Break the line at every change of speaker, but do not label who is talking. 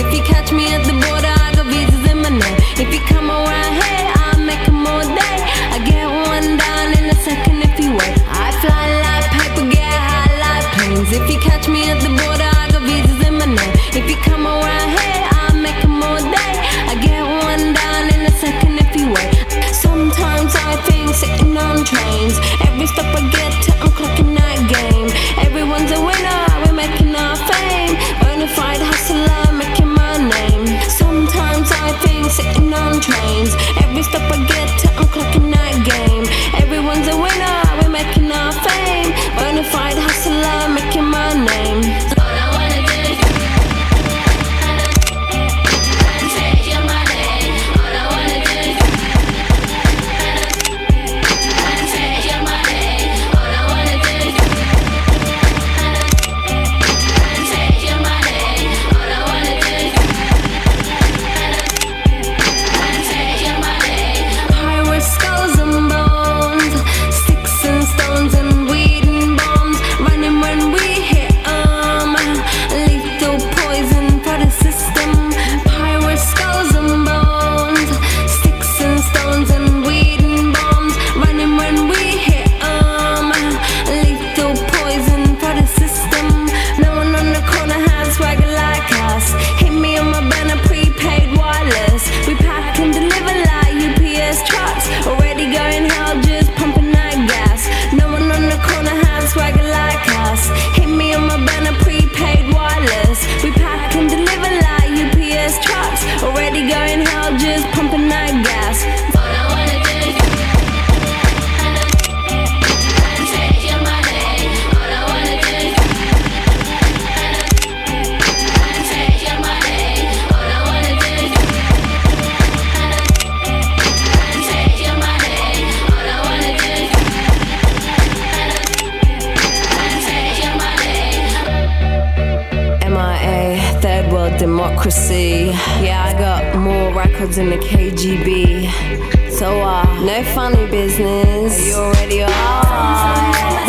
If you catch me at the border, I. If you come around I'll all day. I get one in a second if you wait. I fly like paper, get high like planes. If you catch me at the border, democracy. Yeah, I got more records than the KGB. So, uh, no funny business. You already are.